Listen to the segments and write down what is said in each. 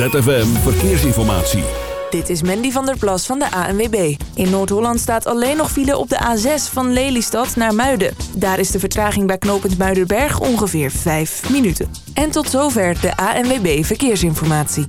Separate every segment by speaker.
Speaker 1: ZFM Verkeersinformatie.
Speaker 2: Dit is Mandy van der Plas van de ANWB. In Noord-Holland staat alleen nog file op de A6 van Lelystad naar Muiden. Daar is de vertraging bij knooppunt Muidenberg ongeveer 5 minuten. En tot zover de ANWB Verkeersinformatie.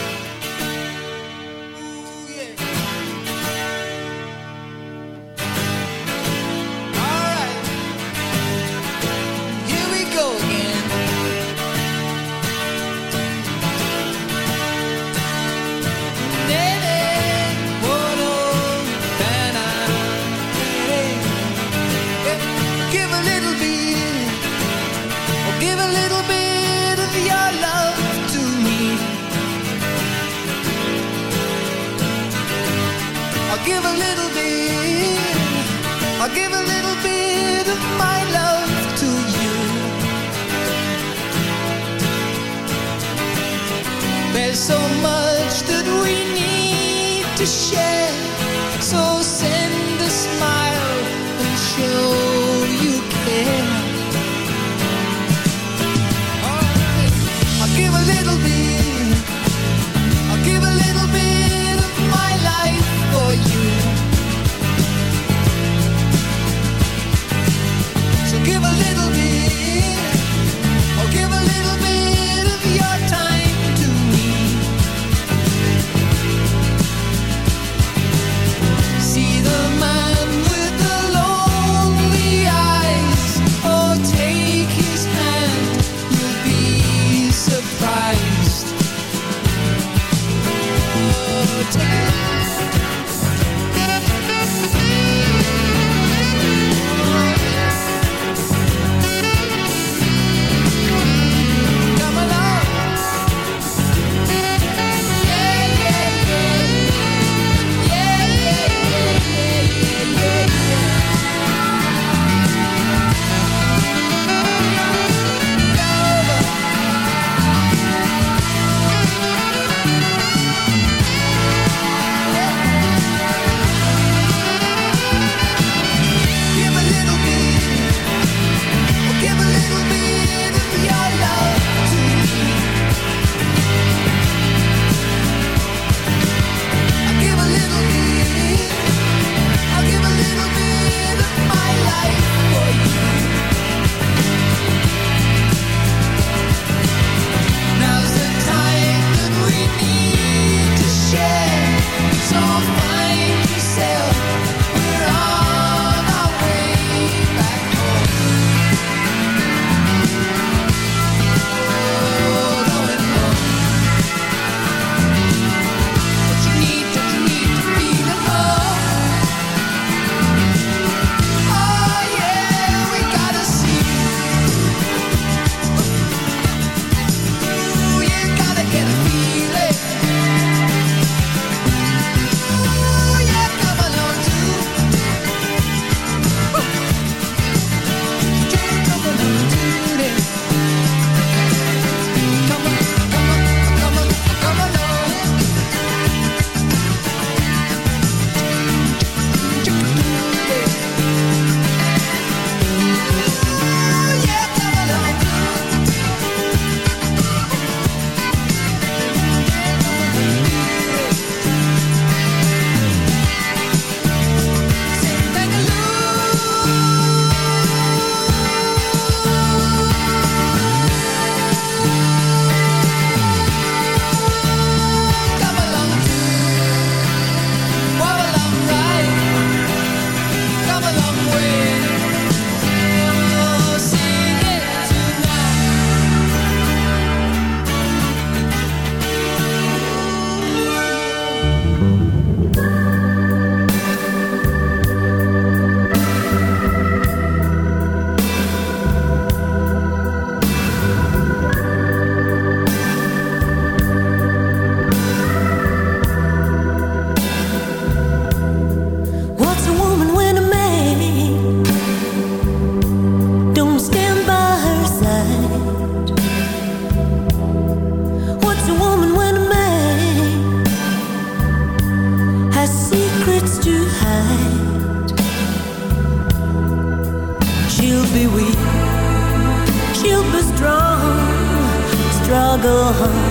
Speaker 3: Struggle hard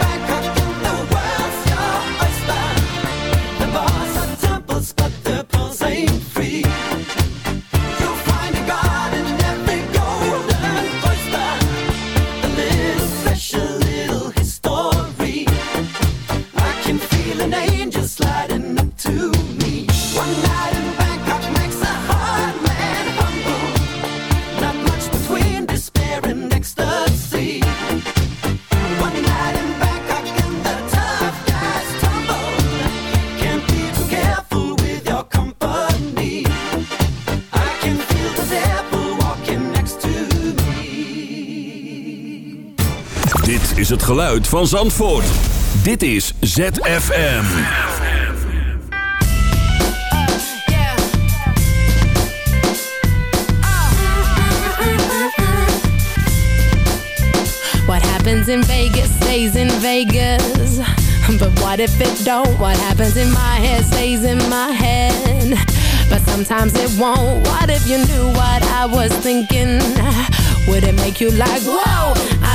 Speaker 4: angel sliding up to
Speaker 5: geluid van Zandvoort. Dit is ZFM.
Speaker 6: What happens in Vegas stays in Vegas. But what if it don't? What happens in my head stays in my head. But sometimes it won't. What if you knew what I was thinking? Would it make you like, whoa?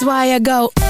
Speaker 6: That's why I go.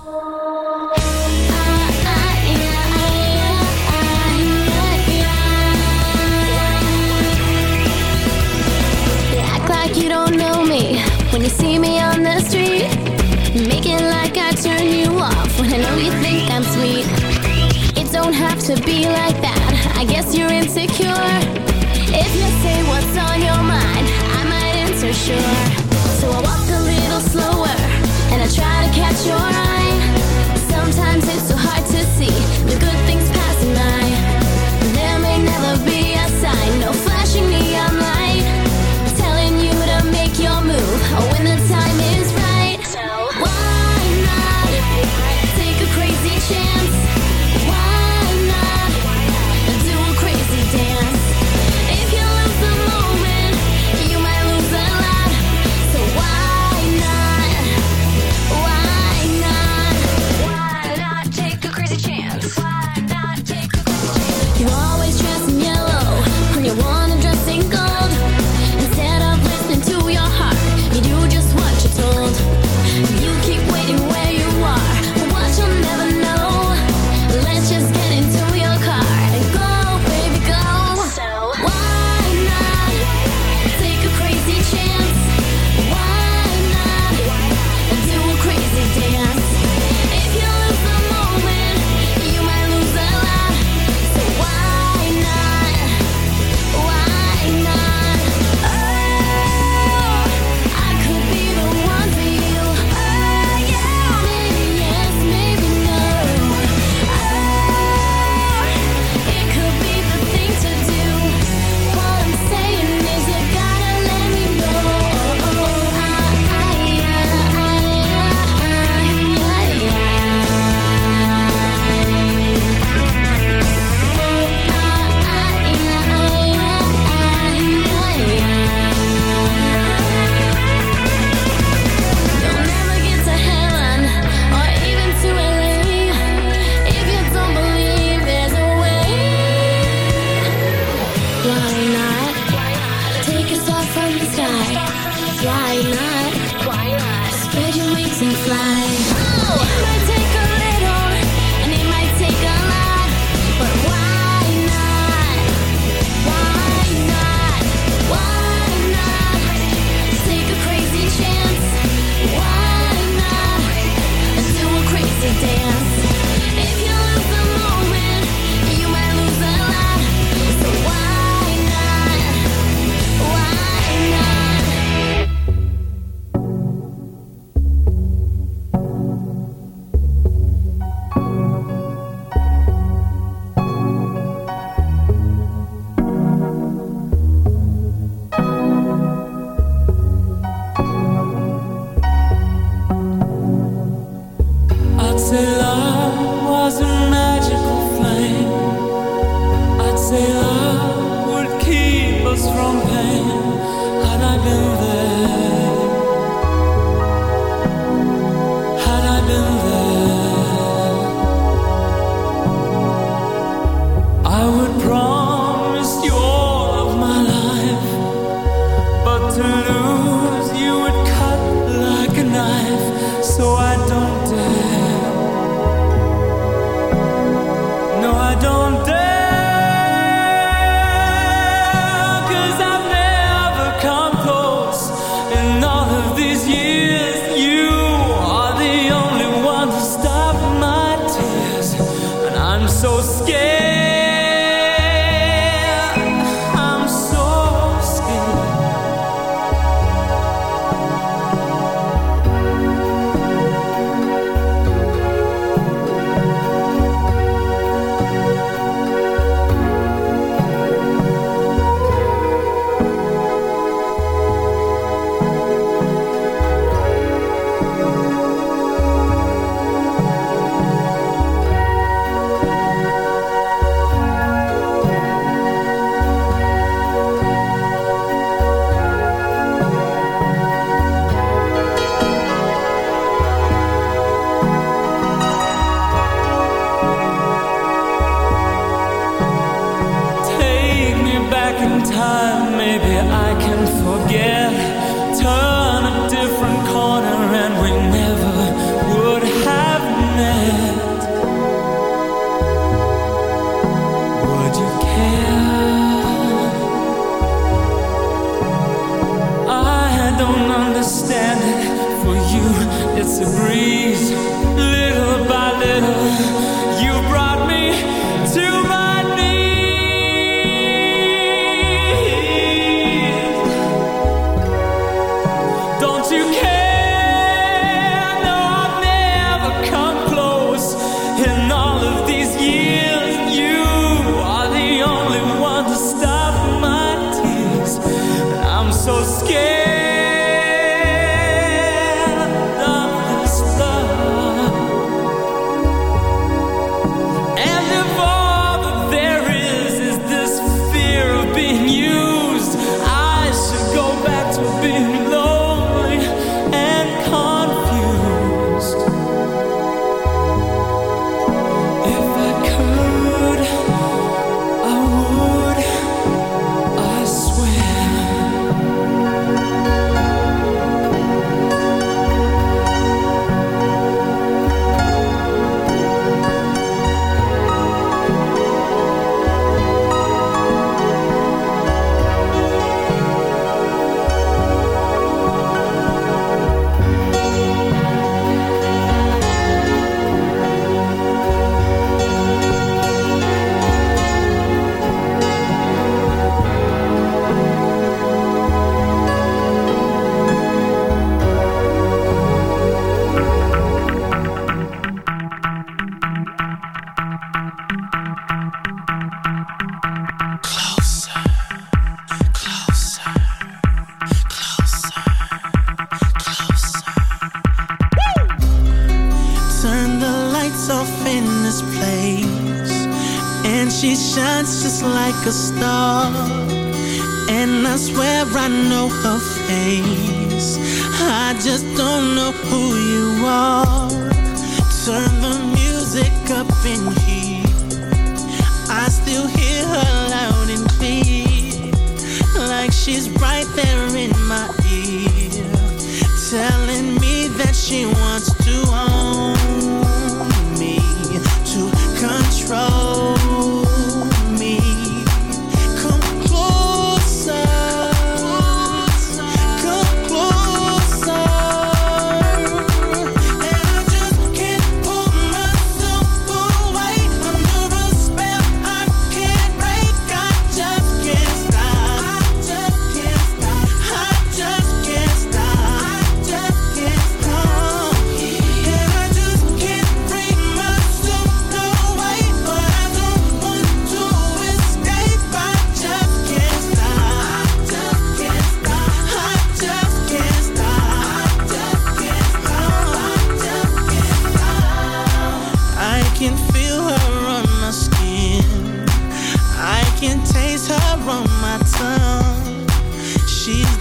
Speaker 7: sure.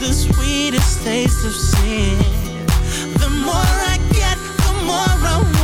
Speaker 7: the
Speaker 4: sweetest taste of sin. The more I get, the more I want.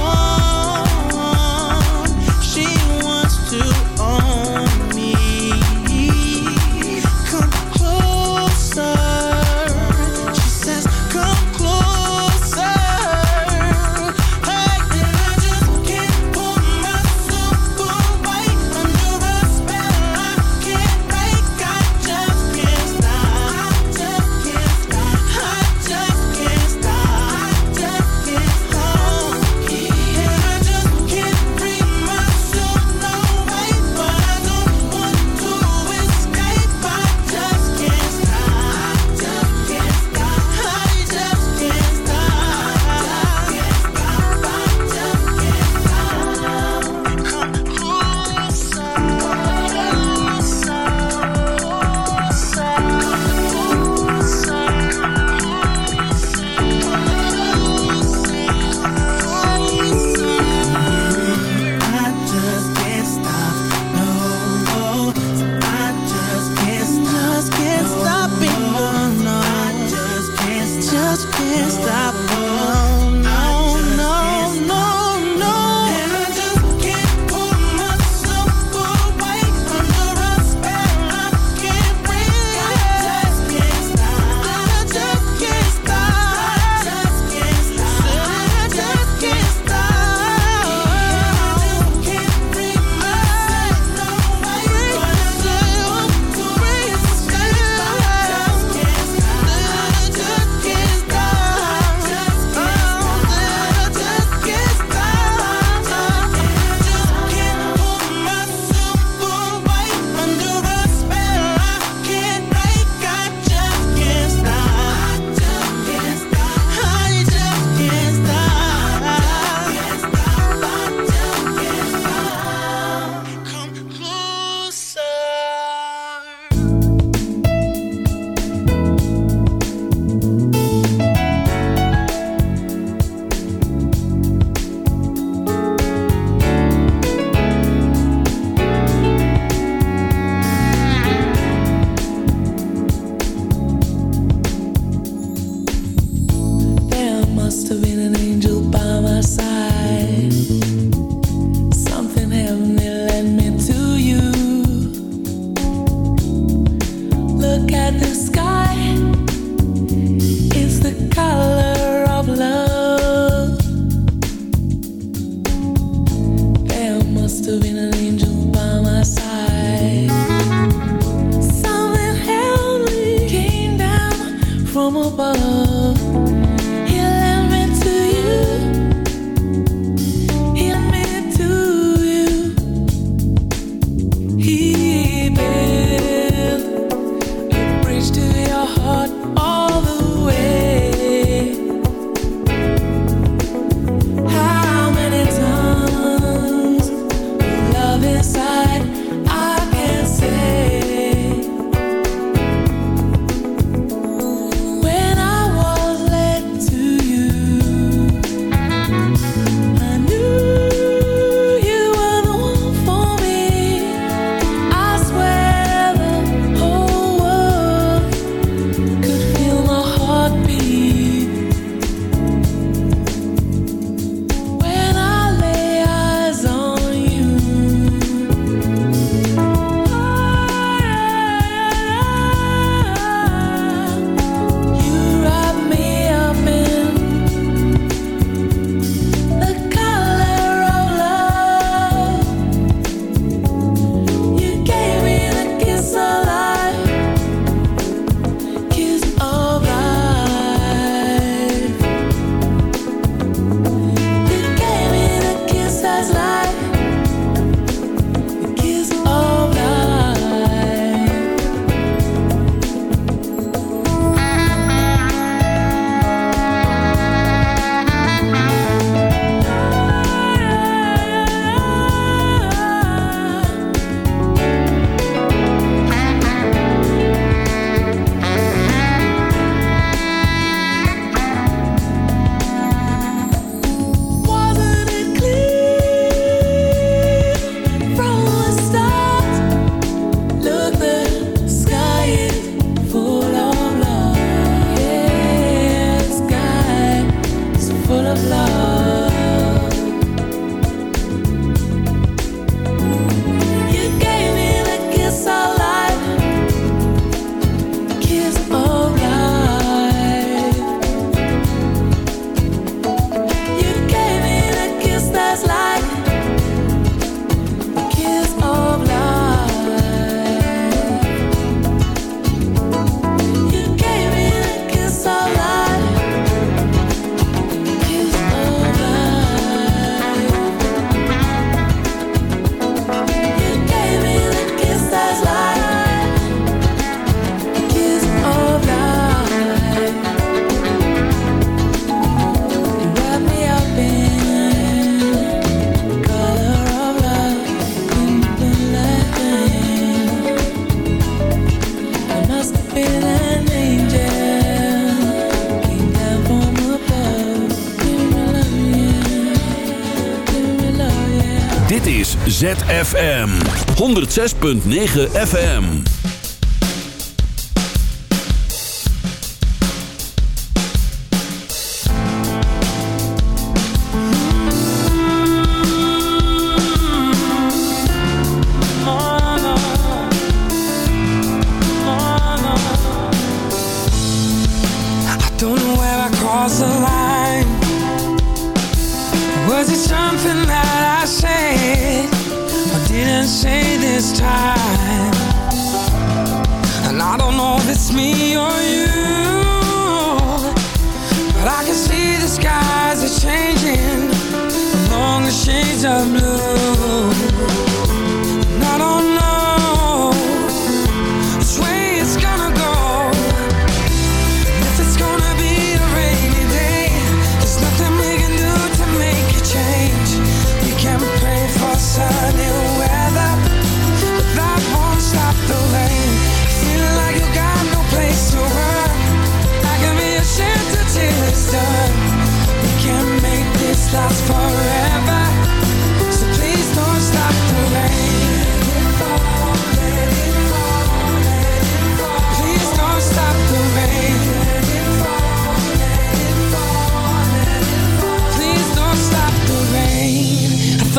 Speaker 8: FM 106.9 FM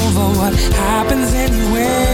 Speaker 9: over what happens anyway.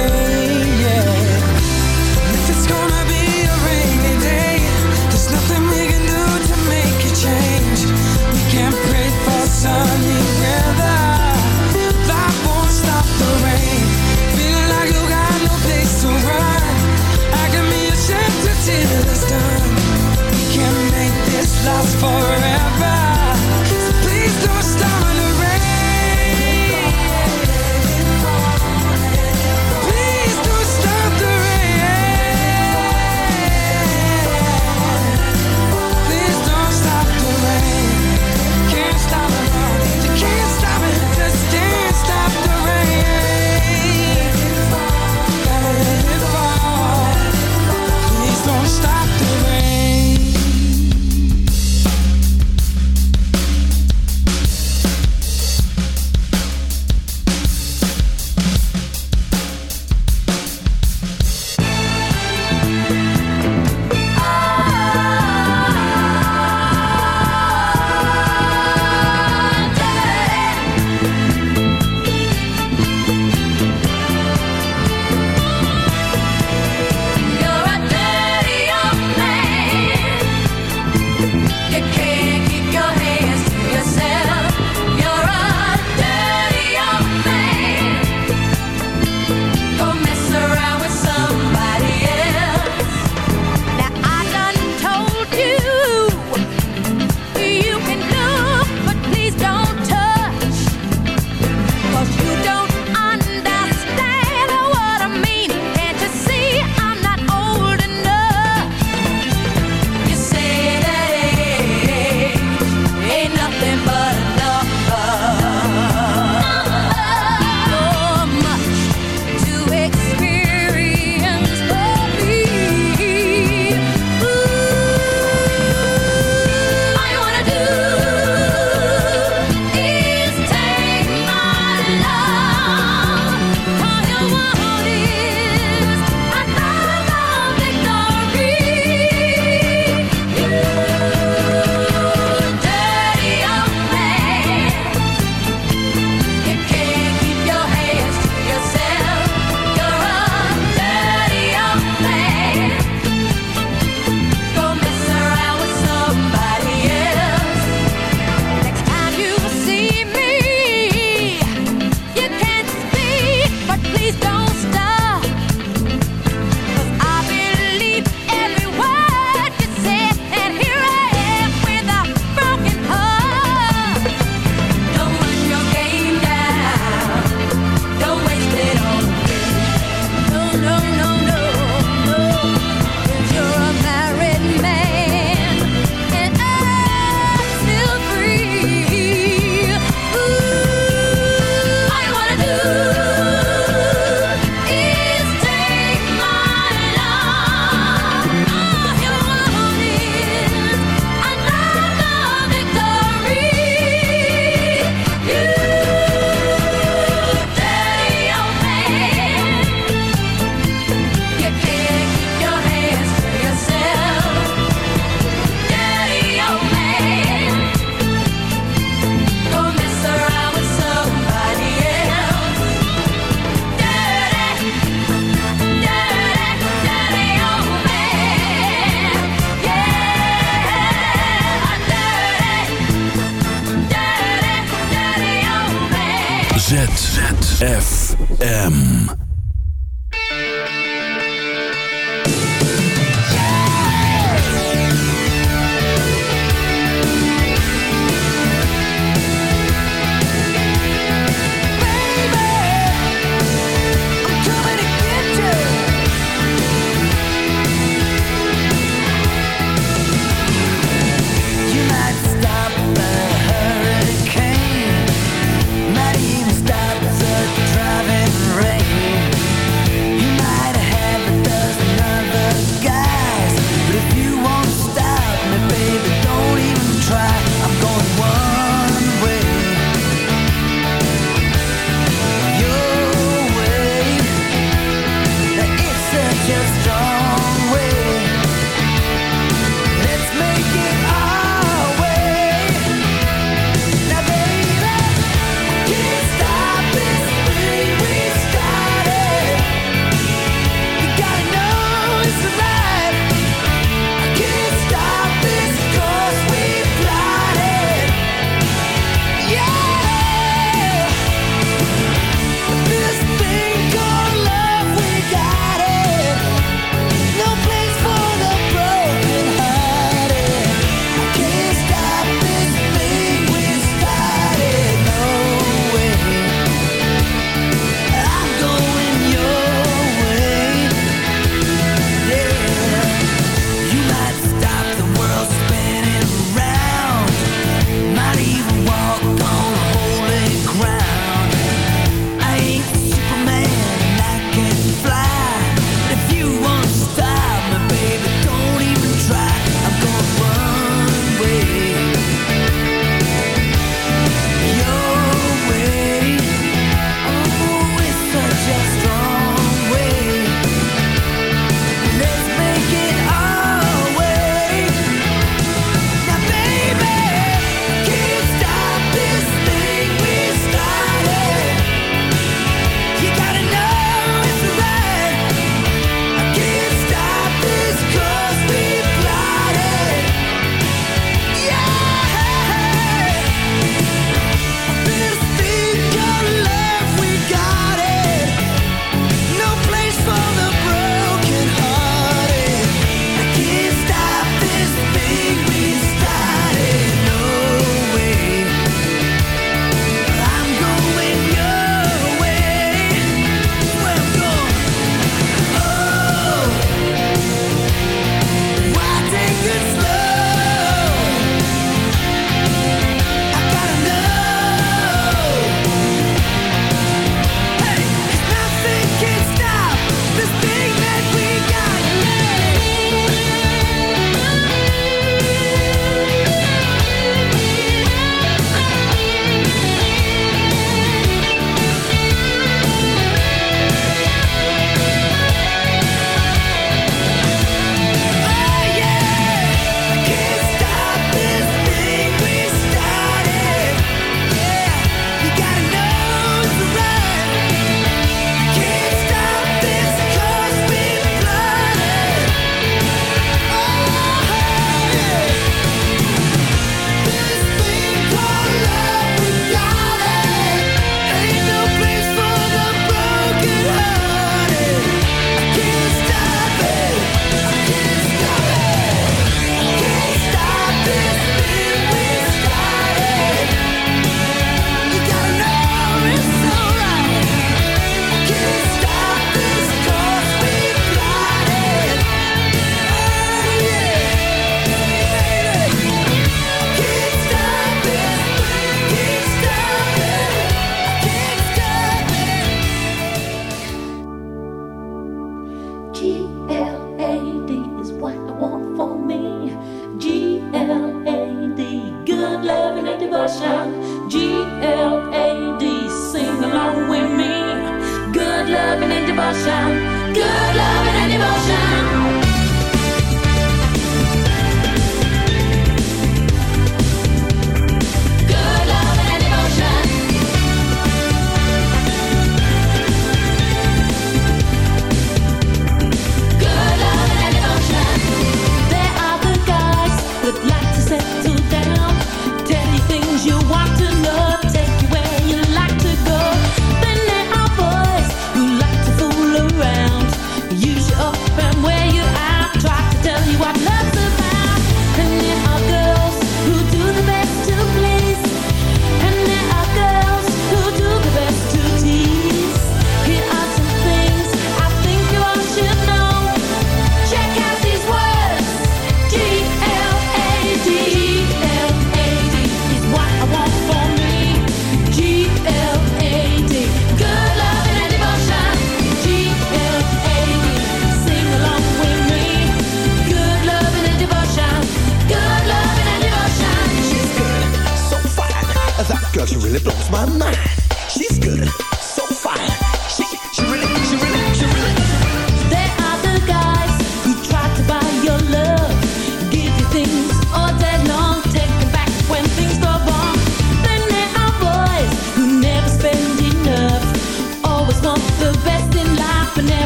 Speaker 5: Kudde.